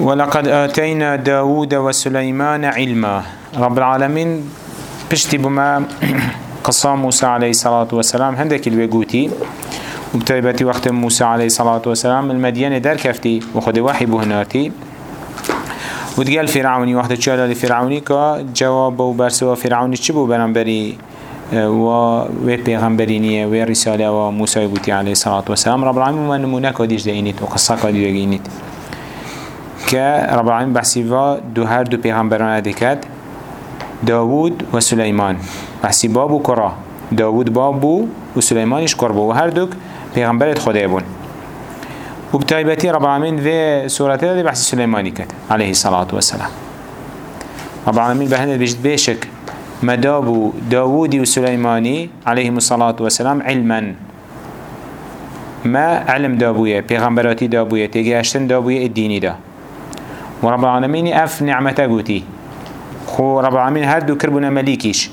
ولقد آتينا داود وسليمان علما. رب العالمين بشتي بما قصام موسى عليه الصلاة والسلام هندك الوقوتي وبتايبتي وقت موسى عليه الصلاة والسلام المدينة در كفتي وخد وحي بهناتي وتقال فرعوني وقت تشالا لفرعوني كا جواب وبرسوا فرعوني چبو برنبري و پیغمبرینیه و رساله و علیه الصلاة والسلام. رب العالمین و نمونه کدیش دینید کدی دینید که رب العالمین بحثی و دو هر دو پیغمبران ادکت داوود و سلیمان. بحثی باب و کرا داوود باب بو و سلیمانش کر بو. و هر دوک پیغمبرت خدا بون. و بتایبتی رب العالمین و سورته دی بحثی سلیمانی کد علیه الصلاة والسلام. رب العالمین به هنده بجد بشک مدابو داوود و سلیمانی علیه الصلاة والسلام علما. ما علم دابوية پیغمبراتی دابوية تيجاشتن دابوية الديني دا. ورب العالمين اف نعمتا قوتي خو رب العالمين هر دو كربنا مليكيش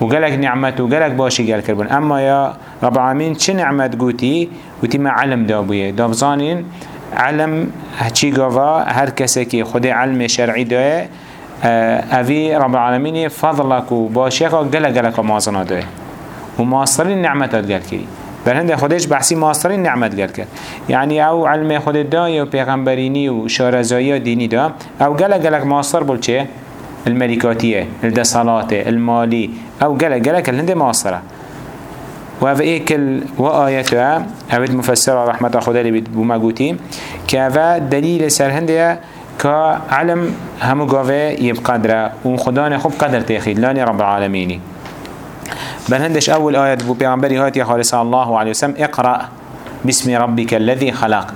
وقالك نعمت وقالك باشي قال كربون اما يا رب العالمين چه نعمت قوتي قوتي ما علم دابوية دابزانين علم هچي قوا هر که خود علم شرعي داره اوی رب العالمین فضلك و باشیخ گله گله که مازنا دوه و ماسترین نعمتات گل کری بر هنده خودش بحثی ماسترین نعمت گل کرد. یعنی أو علم خود دای و پیغمبرینی و شارزایی و دینی دا أو گله گله ماستر بول چه؟ الملكاتية الدسالات المالي أو گله گله كل هنده ماستره. و أو ایکل و آیتها اوید مفسر رحمت خدا لی بما گوتیم که أو دلیل سر هنده كعلم همو قوة يبقدره وخدانه خوب قدر تيخيد لاني رب العالمين بل هندش أول آية بو بيغمبري هاتي خالص الله عليه وسلم اقرأ باسم ربك الذي خلق.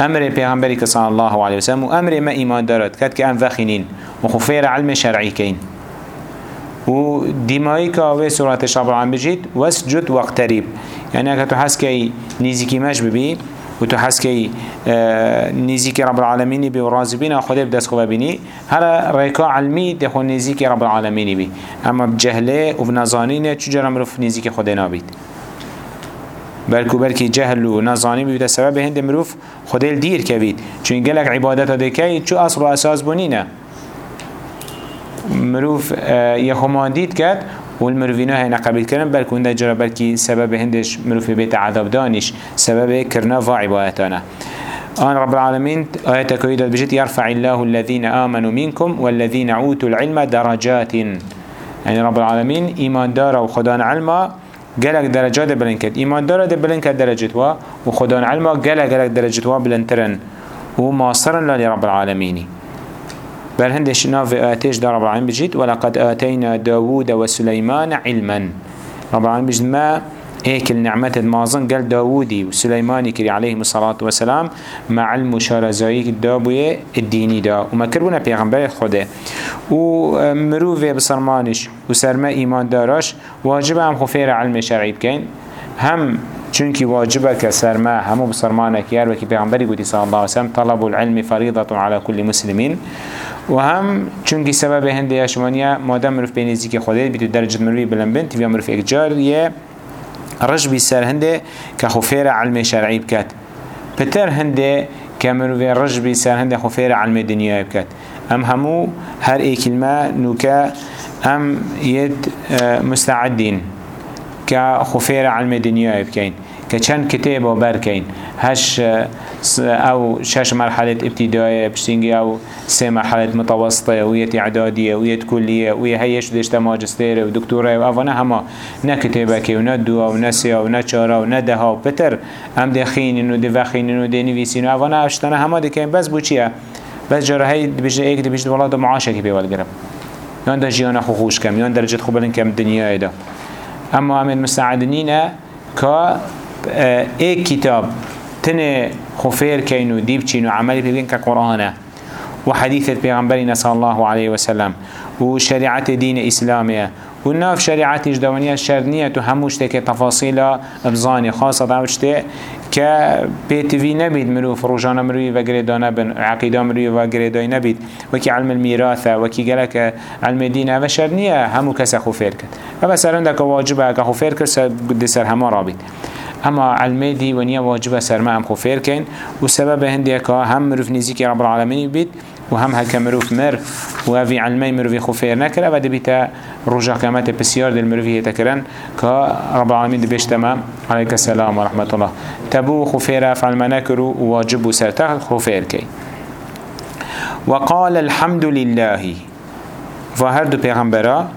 أمر بيغمبري صلى الله عليه وسلم وأمر ما إيمان دارت. كاد كأن فاخنين وخفير علم شرعي ودمائي كاوه سورة شعب العام بجيت واسجد واقتريب يعني اكتو حس كي نيزيكي ماش ببي و تو حس که نیزی که رب العالمینی بی و راضی بین خدا بدست خواه بینی. هر ریکا علمی دخون نیزی که رب العالمینی بی. اما بجهله و بنظانینه چجا مروف نیزی که خدا نابید. بلکو بلکی جهل و نظانی بيبدا سبب هند مروف خدل دیر كبيد چون گلک عبادت دکی چو اصل و اساس بنینه مروف یخماندید کرد. والمروفينا هنا قبل كرم بل كون بلكي سبب هندش مروف بيت عذاب دانش سبب كرنا فاعباتنا آن رب العالمين آيات كويدة بجد يرفع الله الذين آمنوا منكم والذين عوتوا العلم درجات. يعني رب العالمين إيمان دار وخدان علما قالك درجات بلنكت إيمان دار ده بلنكت درجة وخدان علما قالك قالك درجة وا بلنترن وماصرا لرب العالمين بل هندش ناف آتيش در رب العالمين بجيت ولقد آتينا داوود وسليمان علما. رب العالمين بجيت ما هيك النعمة المازن قال داوودي وسليماني كري عليهم الصلاة والسلام مع المشارزايك الدابوية الديني دا. وما كربونا پیغمبر خده. ومروفي بصرمانش وسرما إيمان داراش واجب هم خفير علم شرعي بكين. هم چونکی واجبة که سرما همو بسرمانه که وكي پیغمبری گوتی صلی الله عليه وسلم طلب العلم فريضة على كل مسلمين. و هم چونکی سبب هنده یشمانیه مادم مروف بینیزی که خوده بیتو درجه مروی بلن بنت و مروف اکجار یه رجبی سر هنده که خفیر علم شرعی بکد پتر هنده که مروف رجبی سر هنده خفیر علم دنیای بکد ام همو هر ای کلمه نوکه ام ید مستعدین که خفیر علم دنیای بکین. که چند کتاب و برکین. هش أو شش مرحلة ابتدائية بشتنجي أو سه مرحلة متوسطة ويت اعدادية ويت كلية ويا هيش دشتا ماجستير ودكتورة وافانا هما نا كتابك ونا دوا ونا سيا ونا چارا ونا دها وبتر ام دخين انو دفخين انو دي نويسين وافانا اشتنا هما دكين بس بوچيا بس جرا هاي بيجي ايك دي بيجي والله ده معاشة كي بيوال قرب يان ده جيانا خو خوش كم يان درجة خوبلن كم الدنيا ده اما امين مساعدنين كا ايك كتاب تنه خفير كينو ديب چينو عملي بيبين كقرآنه وحديثة بيغمبرنا صلى الله عليه وسلم وشريعة دين إسلامية وناف شريعة جدوانية الشرنية هموش تكي تفاصيل ابزاني خاصة دعوشته که پیتوی نبید مروف روزانه مروی و گریدانه بن عقیده مروی و گریدای نبید. وکی علم الميراثة وکی گلک علم دینه و شرنیه همو کس خوفیر کرد. و بس ارنده که واجبه که خوفیر کرد دی سر همه رابید اما علمه دي ونيا واجبه سرما هم خفير كين وسبب هندي كا هم مروف نزيكي رب العالمين بيت وهم هكا مروف مر وفي علمي مروفي خفير نكر أبدا بيتا رجع كامات بسيار دل مروفي تكرن كا رب العالمين دبيش تمام عليك السلام ورحمة الله تبو خفير أفعل ما نكرو واجب سرتا خفير كي وقال الحمد لله. فهردو پیغمبرا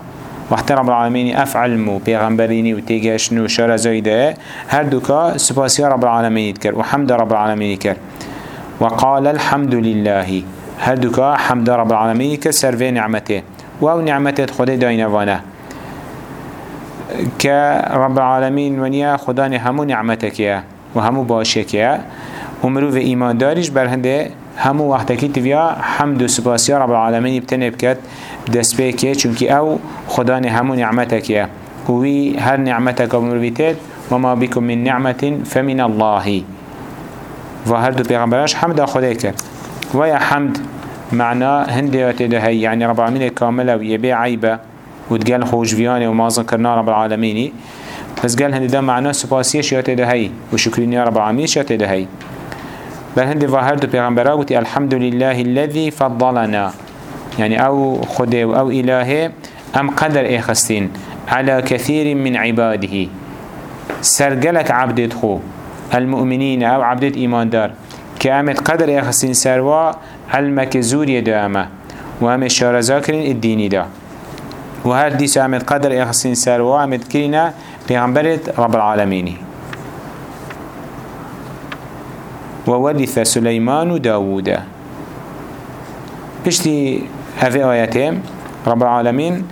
وقت رب العالمين أفعل مو. پیغمبريني و شر زايده هر دوكا سپاسيا رب العالمين كر وحمد رب العالمين كر وقال الحمد لله هر دوكا حمد رب العالمين كر سرفي نعمته و نعمته خده داينوانه كرب العالمين ونيا خداني همو نعمتك يا وهمو باشك يا ومروف ايمان داريش بر هنده همو وقتکی تبیا حمد و سپاسی رب العالمین بتنه بکد دست بکه چونکی أو خدا همو نعمتکیه وی هر نعمتك بمرویتید وما بكم من نعمة فمن الله. و هر دو پیغمبرش حمد خدا کرد. و یا حمد معنى هنديات دهي يعني رب العالمين كاملة ويبيع عيبة وتقال خوش فياني ومازن كرنا رب العالمين بس قال هندي ده معنى سباسية شيات دهي وشكرين يا رب العالمين شيات دهي بل هندي ظاهر دو پیغمبرا قلت الحمد لله الذي فضلنا. يعني أو خده أو إلهه أم قدر إخستين على كثير من عباده. سرقلك عبدت خو. المؤمنين أو عبدت ايمان دار كامت قدر إخستين سروا علمك زوري دامه وهم الشارزا كرين الديني دا. وهر ديس امت قدر إخستين سروا امت كرينا پیغمبرت رب العالمين وورث سليمان داوود. بشتي هذه آياتهم رب العالمين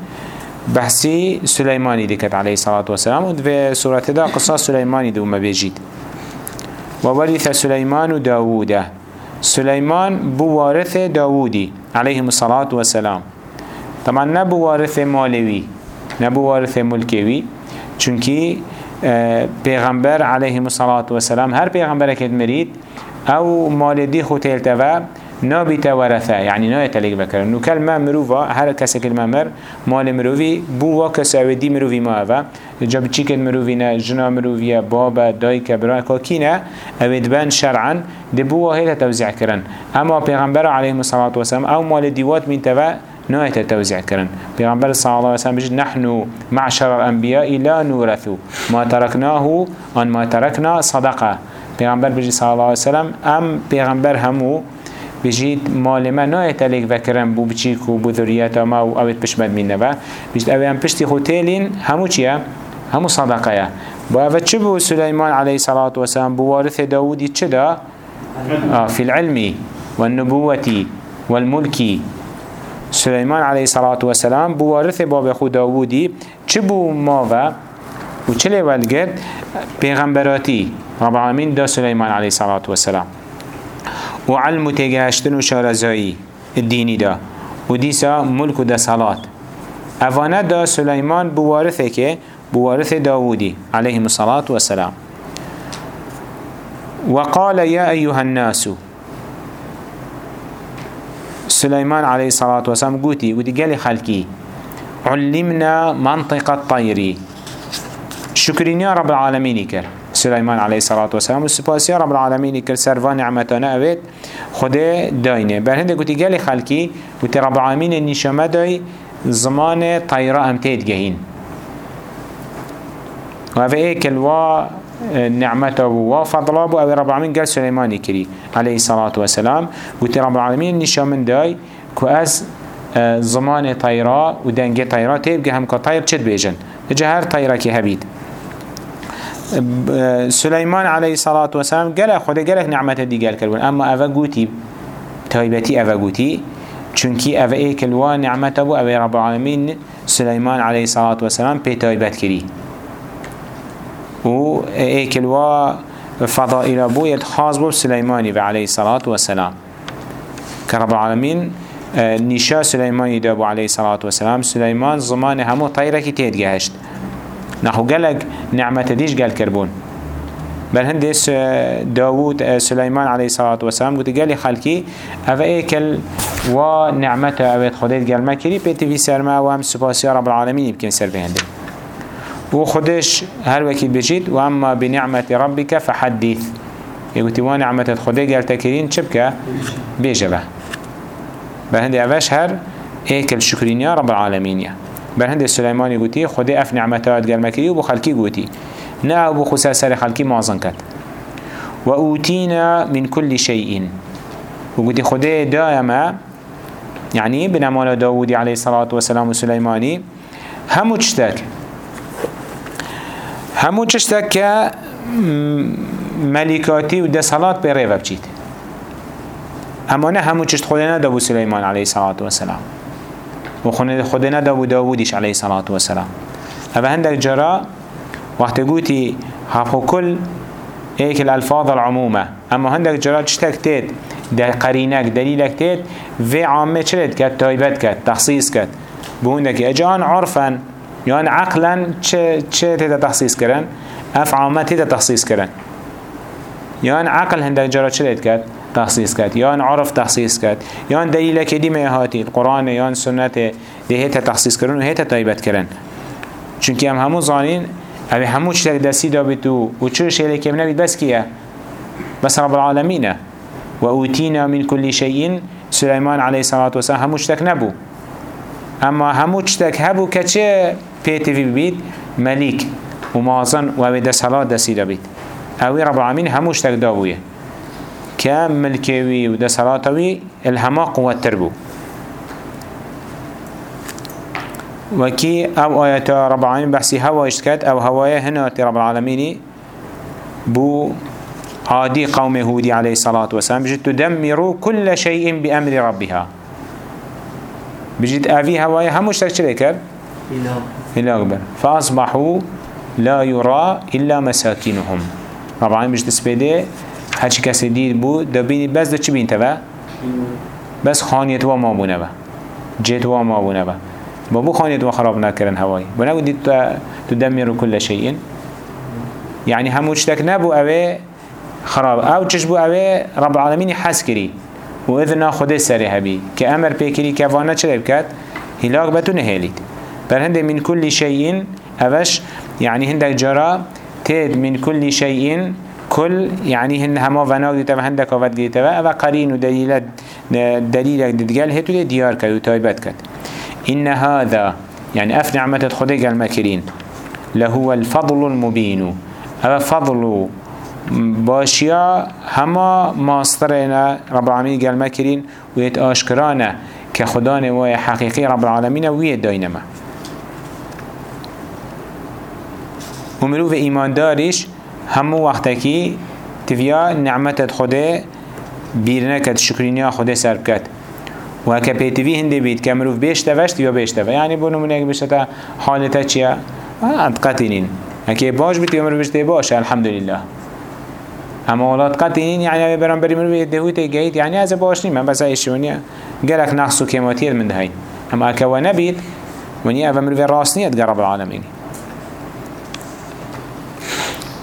بحثي سليماني ديكت عليه الصلاة والسلام وفي سورة دا قصة سليماني دوما بيجيد وورث سليمان داوود. سليمان بوارث داوودي عليه الصلاة والسلام طبعا نبو وارث مالوي نبو وارث ملكوي چونكي پیغمبر علیه الصلاة والسلام هر پیغمبر که مرید أو مال دی خود تلتوا نابیت ورثه يعني نا يتلق بكر نو كلمة مروفا هر كسا كلمة مر مال مروفي بو وكسا ودي مروفي ما أفا جاب تشيكت مروفينا جنا مروفيا بابا دايكا براكا كينا اوید بان شرعا دي بو هيدا توزيع كرن اما پیغمبر عليه الصلاة والسلام أو مال ديوات من توا نهاية التوزيع كرن پیغمبر صلى الله عليه وسلم بجد نحن معشر الأنبياء لا نورثو. ما تركناه أن ما تركنا صدقه. پیغمبر بجد صلى الله عليه وسلم ام پیغمبر همو بجید مال ما نایت علیک وکرم بو بچیک و بو ذریت ما و اوید پشمد مینه و بجید اوی هم پشتی خود تیلین همو چیه؟ همو صدقه با اوید چه بو سلیمان علیه صلاة و سلام بو وارث داودی چه دا؟ آه في العلم والنبوة والملك سليمان عليه الصلاة والسلام بوارث باب خود داودي چه بو ماوه و چه لیول گرد؟ پیغمبراتی رب العالمین دا سليمان عليه الصلاة والسلام و علم تگهشتن و شارزایی الدینی دا. و دیسا ملک و دا صلات اوانه دا سلیمان بوارثه که بوارث داودی علیه الصلاة والسلام وقال يا أيها الناس سليمان عليه الصلاة والسلام قوتي قوتي قال خلقي علمنا منطق الطير شكرين يا رب العالمين كر سليمان عليه الصلاة والسلام والسپاس يا رب العالمين كر سرفان نعمتنا أبيت خده داينه بل هنده قوتي قال خلقي قوتي رب العالمين النشامة داي زمان طيرة امتيد جهين وهذا ايك الوا نعمته وفضله بو. أو رب العالمين قال سليماني كري عليه الصلاة والسلام قلت رب العالمين نشا من داي كو از زمان طيرا ودنگ طيرا تيبقى هم كطير چد بيجن جهر طيرا كي هبيد سليمان عليه الصلاة والسلام قال خدا قال نعمته دي قال كربون اما افا قوتي تايبتي افا قوتي چونكي افا ايك الوا نعمته بو أو رب العالمين سليمان عليه الصلاة والسلام بي تايبت كري و ايكل و فضائل ابو يتخاص بو سليماني عليه الصلاة والسلام. كرب العالمين نشا سليماني دابو عليه الصلاة والسلام سليمان زمان همو طيرة كي تيدگهشت نحو قالك نعمة ديش قال كربون. بل هندس داوود سليمان عليه الصلاة والسلام قلت قال خلقي أفا ايكل ونعمته أويت خديت؟ قال ما كري بيتي في سرما وهم سباسي رب العالمين يمكن سر بهنده و خودش هر وكي بجيت وأما بنعمة ربك فحدث يقول تيوان نعمة خده قال تكرين چبكا بيجبة. بهندي أفش هر ايكل شكرين يا رب العالمين يا. بهندي سليماني قوتي خده اف نعمتات قال مكري وبو خلقي قوتي نا أبو خسا سر خلقي معظن كت وأوتينا من كل شيء وقوتي خده دائما يعني بنعمال داودي عليه الصلاة والسلام وسليماني همو تشتك همو تشتك که ملکاتی و دسالات به ریوه بچید اما نه همو چشت خود ندا بو سلیمان علیه صلاة و سلام و خود ندا بو داودیش علیه صلاة و سلام. اوه هندک جرا وقت قوتي هفو كل ايك الالفاظ العمومة. اما هندك جرا تيت در قرينك دليلك تيت في عامة چلت كت تايبت كت تخصيص كت بهندك اجان عرفا يعني عقلا چه تيتا تخصيص كرن اف عامة تيتا تخصيص كرن يعني عقل هندك جرا چلت كت تخصيص كت يعني عرف تخصيص كت يعني دليلك دي ميهاتي القرآن يعني سنة دي هيتا تخصيص كرن و هيتا تايبت كرن چونكي هم همو زانين اوه همو چتك دستی دابتو و چرش هلی کم نبید بس کیه؟ بس رب العالمين و اوتینا من كل شيء سليمان عليه الصلاة والسلام همو چتك نبو اما همو چتك هبو كچه پیتی بید و مازن و دست حالات دستی دابید. اوه رب العالمين همو چتك دابويه كام ملكوي و دست حالاتوي الهما قوة تربو. وكي أو آيات رب العالمين بحثي هوا اشتكت أو هوايا هنا رب العالمين بو عادي قوم هودي عليه الصلاة والسلام. بجد تدمروا كل شيء بأمر ربها. بجد أفي هوايا هم اشتكت شريكر إلا أكبر. فأصبحوا لا يرى إلا مساكنهم. رب العالمين بجد سبيده هاتش كسي دير بو دبيني بس ده چه بين تبا بس خانيت وما بونه جيت وما بونه بابو خانيت وخراب نكرن هواي بنقول دي تدمر كل شيء يعني همو تشتك نبو اوه خراب. أو تشبو اوه رب العالمين حس كري وإذنا خده سري هبي كأمر بيكري كفانا چلي بكات هلاك بتو نهاليت بل هنده من كل شيء اوش يعني هندك جرا تيد من كل شيء كل يعني هن هما فناق ديتا وهندك وفد ديتا و قرين ودليلك دليلك دتقال هتو ديار كد وتايبت كد إن هذا يعني أف نعمة خديق المكرين لهو الفضل المبين. هذا فضل باشيا هما ماسترنا رب العالمين قال مكرين ويت آشكرانا كخدان وي حقيقي رب العالمين ويت داينما. ومروف إيمان دارش همو وقتكي تفيا نعمة خده بيرنا كد شكرينيا خده سرب كد و هکه پیتوی هنده بید که مروف بیشته وشت یا بیشته و یعنی بونو منه اگه بیشته حالتا چیه؟ قطینین هکه باش بید یا مروف بیشته باشه الحمدلله اما ولاد قطینین یعنی برام بری مروف دهوی تگهید یعنی از باش نیم من بس ایشونیه گلک نقص و کماتیت من دهین اما هکه و نبید ونیا أو مروف راست نیت رب العالمین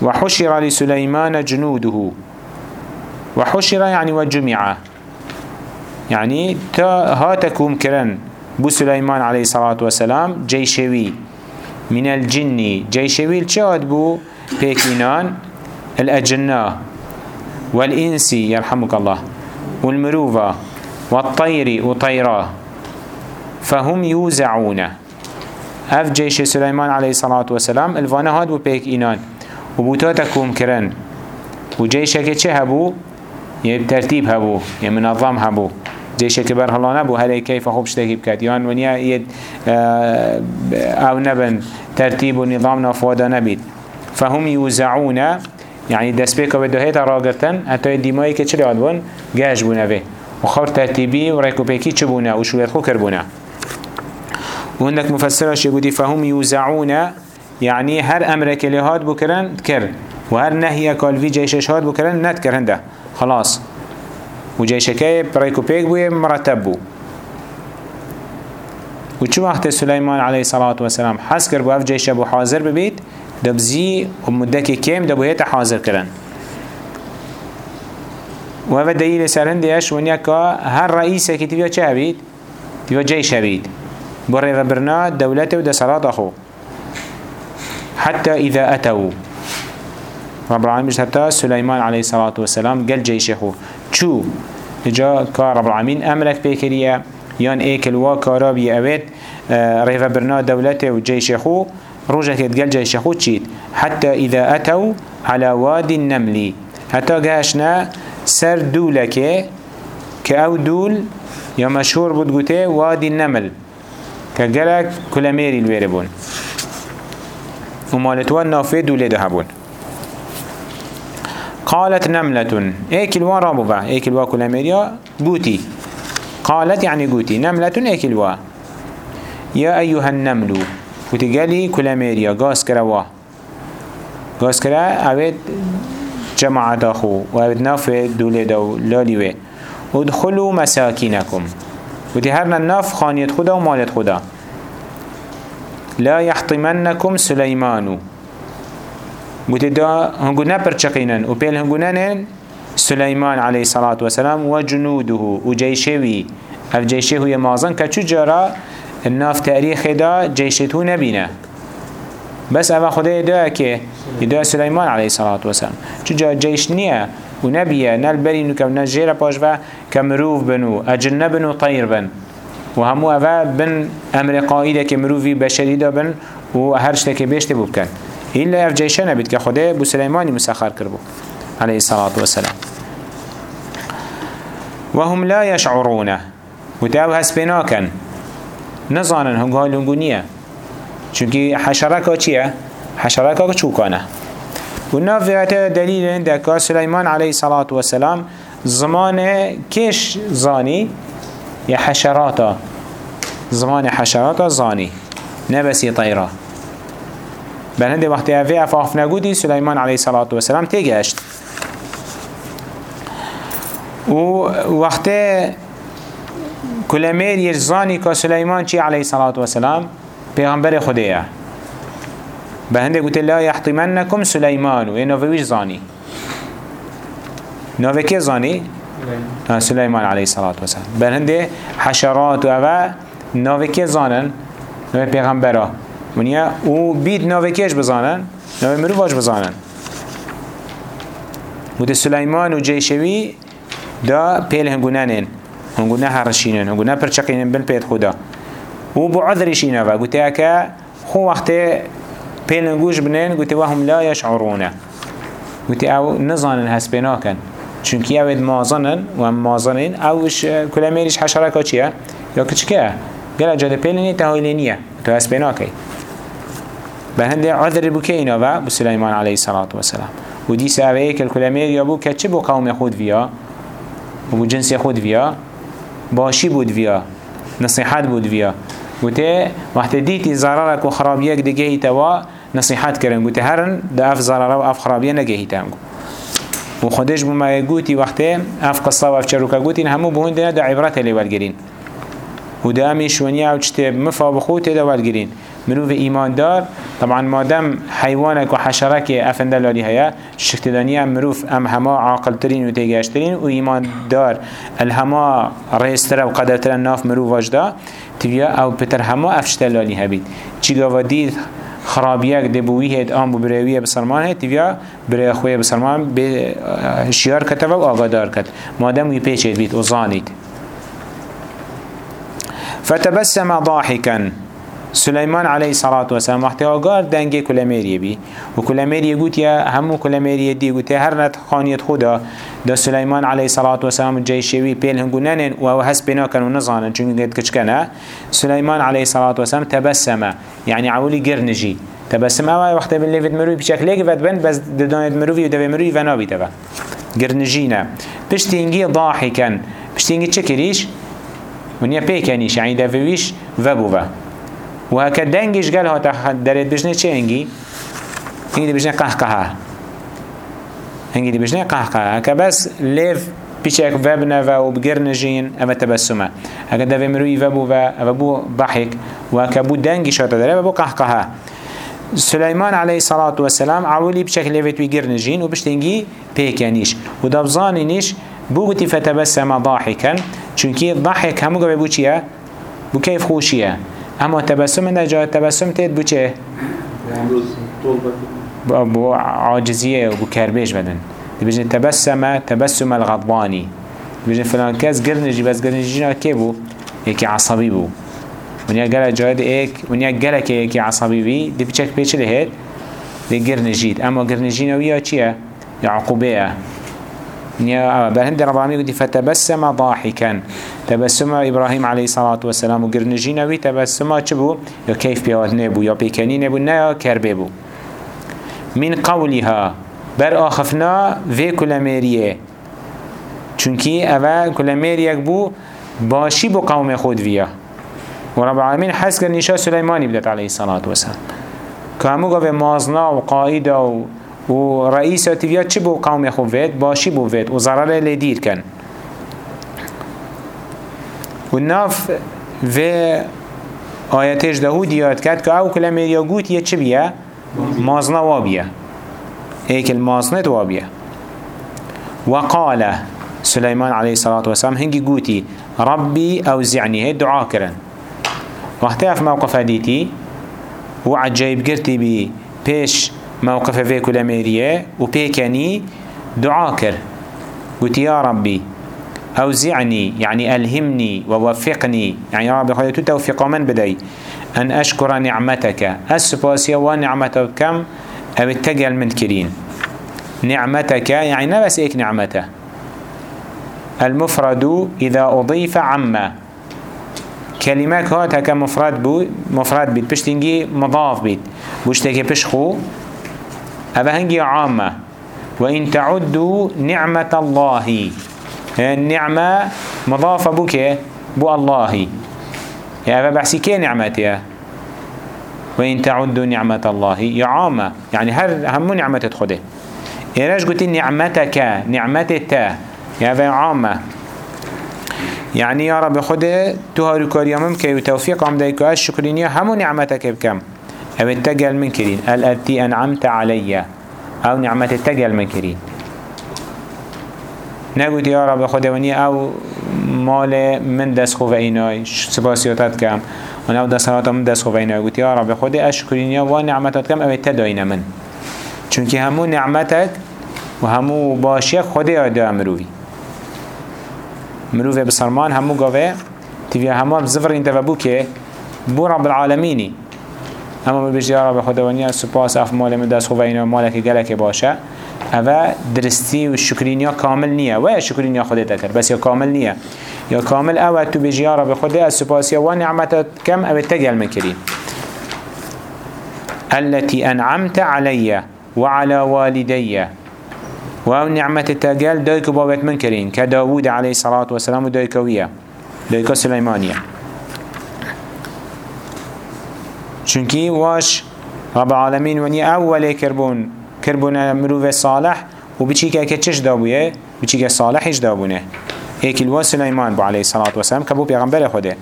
وحشر لسليمان جنوده. وحشر يعني وجمعه يعني تا هاتكم كرن بو سليمان عليه الصلاة والسلام جيشوي من الجن. جيشوي الشاد بو؟ بيكينان الأجنة والإنسي يرحمك الله والمروفة والطير وطيرة فهم يوزعون. أف جيش سليمان عليه الصلاة والسلام الفانا هاد بو بيكينان وبوتاتكم كرن. وجيشك چه هبو؟ يبترتيب هبو يمنظم هبو. جيش كبر هلا نبو هلا كيف خوب شتكي بكات يان ونيا يد آه، أو نبن ترتيب ونظام نفودا نبيد فهم يوزعون يعني دسبيك بده هيتا راقرتن حتى ديماي كتشري عدوان جاش بونا به. وخور ترتيبي وريكو بيكي چبونا وشويت خو كربونا وعندك مفسرش يقولي فهم يوزعون يعني هر امرك اللي هاد بكرن تكر وهر نهي قال في جيشش هاد بكرن نتكر هنده خلاص. و جيشكي بريكو بيك بوي مرتب بو. و چو وقت سليمان عليه الصلاة والسلام حس كر بو؟ اف جيش ابو حاضر ببيت دبزي و مدكي كيم دبو هيتا حاضر كرن و هذا دليل سرهند إيش ونيا كا هر رئيسه كي تبيا چه بيت تبيا جيش بيت بري ربرنا دولته و ده صلاة آخو. حتى إذا أتوا. رب العالمين حتى سليمان عليه الصلاة والسلام قال جيشه شو؟ جا كار رب العالمين أمرك بكريا يان إيكل وكارا بيأويت آه ريفا برنا دولته وجيشه روجك قال جيشه تشيت حتى إذا أتوا على وادي النمل. حتى قاشنا سر دولك كأو دول يا مشهور بودقوته وادي النمل. كجلك كل ميري الويربون ومالتوان نافي دولي دهبون قالت نملة ايكلوا رابوبا. ايكلوا كل ميريا قوتي قالت يعني قوتي نملة ايكلوا يا أيها النمل. وتقالي كل ميريا قاس كروا قاس كرا اوید جماعت اخو و اوید ناف دوله دو لالیوه ادخلوا مساكنكم وتي هرنا الناف خانيت خدا ومالت خدا. لا يحطمنكم سليمان. وتي دا هنگو نپرچقينن و بيل هنگو سليمان عليه الصلاة والسلام وجنوده وجيشوي اف جيشه يمازن كچو جارا الناف تاريخ دا جيشتو نبينه بس اما خدا دا که دا سليمان عليه الصلاة والسلام چجا جيش نية ونبيه نال برينو كم نجيرا باش و كمروف بنو اجنة بنو طير بن وهمو اوه بن أمر قائده كمروفي بشري دا بن و هرشتا كبشت ببكن إلا اف جيشه نبيت كخدا بو سليماني مسخر كربو عليه الصلاة والسلام. وهم لا يشعرون وتاو هسبناكن نظانا هم قالوا نقول چونکی حشرکا چیه؟ حشرکا چوکانه و نافیت دلیل عندك سليمان عليه الصلاة والسلام زمان كش زاني يا حشراتا. زمان حشراتا زاني نبسي طيرا بل هنده وقت اوه افاف نگودی سليمان عليه الصلاة والسلام تيجاشت و وقت كلمير يرزاني كا سليمان چي عليه الصلاة والسلام پیغمبر خدایه به هنده گوته لا یحطمنکم سلیمان. و این نوویش زانی. نوه که زانی؟ سلیمان علیه الصلاة والسلام. به هنده حشرات و اوه نوه که زانن. نوه پیغمبره منیا أو بید کهش بزانن. نوه مروفاش بزانن. گوته سلیمان و جیشوی دا پیل هنگوننن هنگونه هرشینن. هنگونه پرچقینن بن پید خدا. و بو عذرش اینا و گوته اکا خو وقت پیلنگوش بنین گوته وهم لا یشعرونه گوته أو نزانن هسپینا کن چونکی اوید مازنن و مازنن اوش کلمیریش حشرکا چیه؟ یا کچکه گل جاده پیلنی تهایلینیه تو هسپینا کی به هنده عذر بو که اینا و بو سلیمان علیه الصلاة والسلام و دی سعوه که الکلمیر یا بو که چه بو قوم خود ویا و بو جنس خود ویا باشی بود ویا نصیحت بود ویا گوته وقت دیتی ضررک و خرابیک دیگه توا نصیحت کردن گوته هرن ده اف ضرر و اف خرابیه نگهی تنگو و خودش بما گوتی وقتی اف قصه و اف چروکا گوتین همو بهون دینا ده عبرت لیول گرین و چته مفا بخود ده والگرین مروف ایمان دار طبعا مادم حیوانك و حشرك افندلالی هيا شكتدانيا مروف ام هما عاقل ترين و تيگاشترين و ایمان دار. الهما رئيستر و قدرتر ناف مروف واجدا تبیا أو پتر هما افشتلالی هبید. چیگا و دید خرابیک دبوی هید آم بو برویه بسرمان هید تبیا برای خوی بسرمان به شیار کتب و آگادار کت. مادم وی پیچید بید و زانید فتبسم ضاحكا سليمان عليه الصلاة والسلام وقتی آگار دنگ کلمیری بی. و کلمیری گوت یا همو کلمیری دی گوت هر نت خانیت خدا. دا سليمان عليه الصلاة والسلام جيشوي بيل هنگو ننن و هس بنا كانوا نظانا چون قد كچكنا. سليمان عليه الصلاة والسلام تبسم يعني عولي قرنجي تبسم اوه وقت بن ليفت مروي بشكل ليك بن بس ددانت مروي ودوي مروي ونابي تبا قرنجينا بشتينجي ضاحكا بشتينجي تشكريش ونيا بيكانيش يعني دويش وبوبا وهكا دنجش قال هاتا دريت بجنه چه انجي انجي بجنه قهقها هنگی دی بجنه قهقه. هکا بس لیف پیچک وب نوا و بگر نجین اما تبسمه. هکا دوی مروی وبو و أو بو ضحك و هکا بو دنگی شاته داره و بو قهقه سليمان عليه الصلاة والسلام عولي بشكل ليفت ويجر نجين وبشتنجي بيكانيش ودبزانينيش بوغتي فتبسم ضاحكا چونكي ضحك همو قبل بوچيه بو كيف خوشيه اما تبسم نجا تبسم تيد بوچه بو عاجزية وبو كربيش بدن. بيجن تبسم تبسم الغضباني بيجن فلان كاس قرنجي بس قرنجينا كيبو يكي عصبي بو. گله جاید ایک ونیا گله که یکی عصبی بی دی بچک پیچ لهید دی گرنجید اما گرنجین ویا چیه؟ عقوبه نيا بهند رب العالمين قلت فتبسم ضاحكا تبسم إبراهيم عليه الصلاة والسلام وقرنجين وي تبسم چبو يا كيف بيوات نبو يا بيكني نبو نا كربيبو من قولها. بر آخفنا في كل ميريه چونكي اول كل ميريك بو باشي بو قوم خود فيها ورب العالمين حس كر نشا سليماني بدت عليه الصلاة والسلام كامو قوة مازنا وقائدة و و رئیس تیویا چی بو قوم خو وید باشی بو وید و ضرر لیدیر کن و ناف و آیتش دهود یاد کرد که أو کلمه یا مازنه وابیه ایک المازنه وابیه وقال سليمان عليه الصلاة والسلام هنگی گوتی ربي أوزعني هي دعا كرن وقتی اف موقف ديتي وعجيب قرتي بي پیش موقف في كل ميريه وبيكني دعا كر قلت يا ربي أوزعني يعني ألهمني ووفقني يعني يا ربي خليت توفيق من بدي أن أشكر نعمتك. السباسية ونعمتك كم؟ أبتقل من كرين. نعمتك يعني نبس إيك نعمته. المفرد إذا أضيف عما كلمات هاتها كمفرد بو مفرد بيت. بشتنجي مضاف بيت. بوشتكي بشخو هذا هنجي عامة. وإن تعدوا نعمة الله. النعمة مضافة بك بو الله. هذا بحسي كي نعمتها وإن تعدوا نعمة الله. يا عامة يعني هر هم نعمة تخده إيراج قلت نعمتك؟ نعمتك. هذا عامة. يعني يا رب خده تهارو كاريا ممكن وتوفيق عم دايكو الشكرينية همو نعمتك بكم؟ أو التقل من كرين. التي أنعمت علي؟ أو نعمت التقل من كرين. نقول يا رب خدواني أو مال من دست خوف اینای سپاسیاتت کم. و نو دست من دست خوف اینای گوت یا رب خود اشکرینیا و نعمتت کم. او تداین من. چونکه همو نعمتك و همو باشی خود یاد مروی مروی بسرمان همو گاوه. تیوی همو بزفر انت و بو که بو رب العالمینی. اما بيجي يا رب خداونيا سپاس اف مال من دست خواه اینا مالك گلک باشه. اوه درستی و شکرینیا کامل نیه و یا شکرینیا خودت کرد بس یا کامل نیه یا کامل اوه تو بيجي يا رب خدا سپاس یا و نعمتت کم اوه تگل مکرین التي أنعمت علي وعلى والدي و نعمت تقل دايك بابت منكرين كداود عليه الصلاة والسلام ودايكوية دايكو سليمانية چونکی واش رب العالمین ونی اولی کربون کربون مروف صالح و بچی که چش دابویه؟ بچی که صالحش دابونه. هيك الوا سليمان بو عليه الصلاة والسلام كبو بيغمبر خده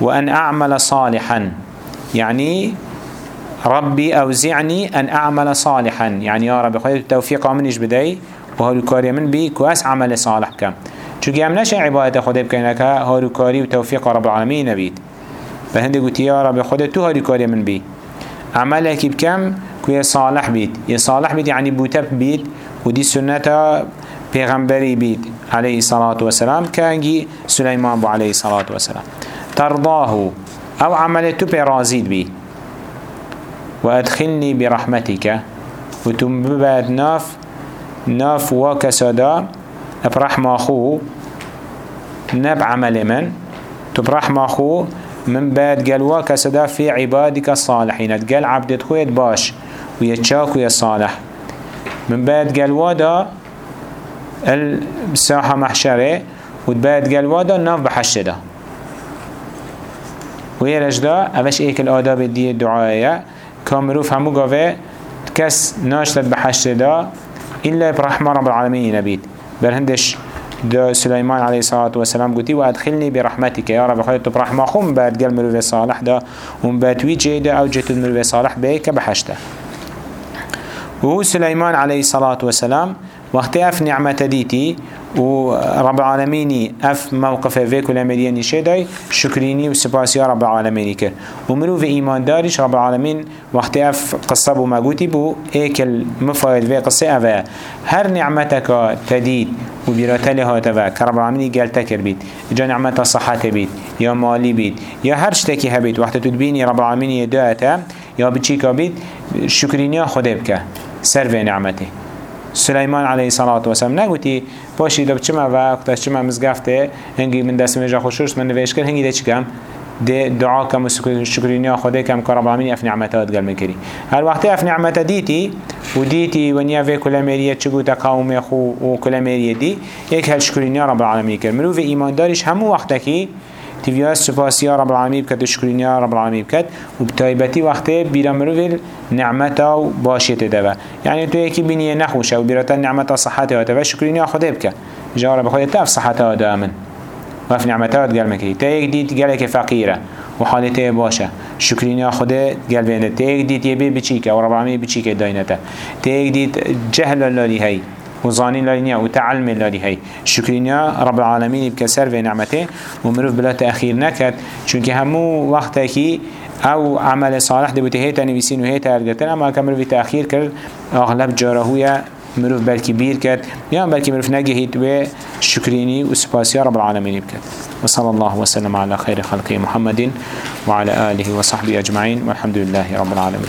وأن أعمل صالحا. يعني ربي أوزعني أن أعمل صالحا. يعني يا رب خده التوفيق منش بدي وهو كاري من بي كواس عمل صالح كم چونكي هم نشه عبادة خده بكينك هارو كاري وتوفيق رب العالمين نبيت فهندي قلت يا رب خده تو هاري كاري من بي عملك بكم كوي صالح بيت. صالح بيت يعني بوتب بيت ودي سنة پیغمبری بيت. عليه الصلاة والسلام. كأنجي سليمان بو عليه الصلاة والسلام. ترضاه أو عملتو برازيد بي. وأدخلني برحمتك. وتنببت ناف ناف وكسدا برحمة خو نب عمل من؟ تبرحمة خو من بعد قال كسدا في عبادك الصالحين. قال عبدت خويت باش ويتشاك ويا صالح. من بعد قال وادا الساحة محشرة وبعد قال وادا ناف بحشده ويرج دا. اوش ايك الاداب دي الدعائية كامروف همو قاوه كس ناشتت بحشده إلا برحمة رب العالمين نبيت برهندش دا سليمان عليه الصلاة والسلام قلتي وادخلني برحمتك يا رب خليت برحمة خم بعد قال مروي صالح دا. ومبات ويجي دا أو جيت المروي صالح بيك بحشته وهو سليمان عليه الصلاة والسلام وقت اف نعمة ديتي ورب العالمين اف موقف فيك الامريان نشداي شكريني وسباسي رب العالمين كر ومرو في ايمان دارش رب العالمين وقت اف قصة بو مقوتي بو ايكل مفايد في قصة افا هر نعمتك تديد وبيرات لها تبا كرب العالمين قال تكر بيت جا نعمت صحة بيت يا مالي بيت يا هر شتكي هبيت وقت تدبيني رب العالمين يدعتا يا بتشيكا بيت شكريني خده بك سر في نعمته سليمان عليه الصلاة والسلام نگوتی باشی دو چما وقت چما مزگفته هنگی من دست مجا خوشوش من نویش کرد هنگی ده چکم ده دعا کم و شکرینیا خدا کم که رب العالمین اف نعمتات قل مکری هر وقت اف نعمت دیتی و دیتی و نیا كل مرية چگو تا قوم خو و كل مرية دي یک هل شکرینیا رب العالمین کرد. منو في ایمان دارش همو وقتا کی تبياس سپاسی یا رب العالمین بکد و شکرین یا رب العالمین بکد و بتایبتی وقتی بیرا مرویل نعمتا و باشیت دوا یعنی تو یکی بینیه نخوشه و بیراتا نعمتا صحت ها دوا شکرین یا خدا بکد جا رب خود تف صحت ها دامن. وف نعمتا قل مكي تيك ديت قالك فقيرة وحالته باشا شكرين يا خدا قال بينه تيك ديت يبي بچيكا ورب العالمين بچيكا داينتا تيك ديت جهل الله هي وظانين لانيا وتعلم لاني هي شكرينيا رب العالمين بكسر في نعمته ومروف بلا تأخير نكت چونك همو وقتكي أو عمل صالح دي بوتي هيتا نويسين وهيتا ارغتن اما كمرو في تأخير كر اغلب جارهويا مروف بلكي بير كت يا بلكي مروف نجهيت و شكريني وسباسيا رب العالمين بكت وصلى الله وسلم على خير خلقه محمد وعلى آله وصحبه أجمعين والحمد لله رب العالمين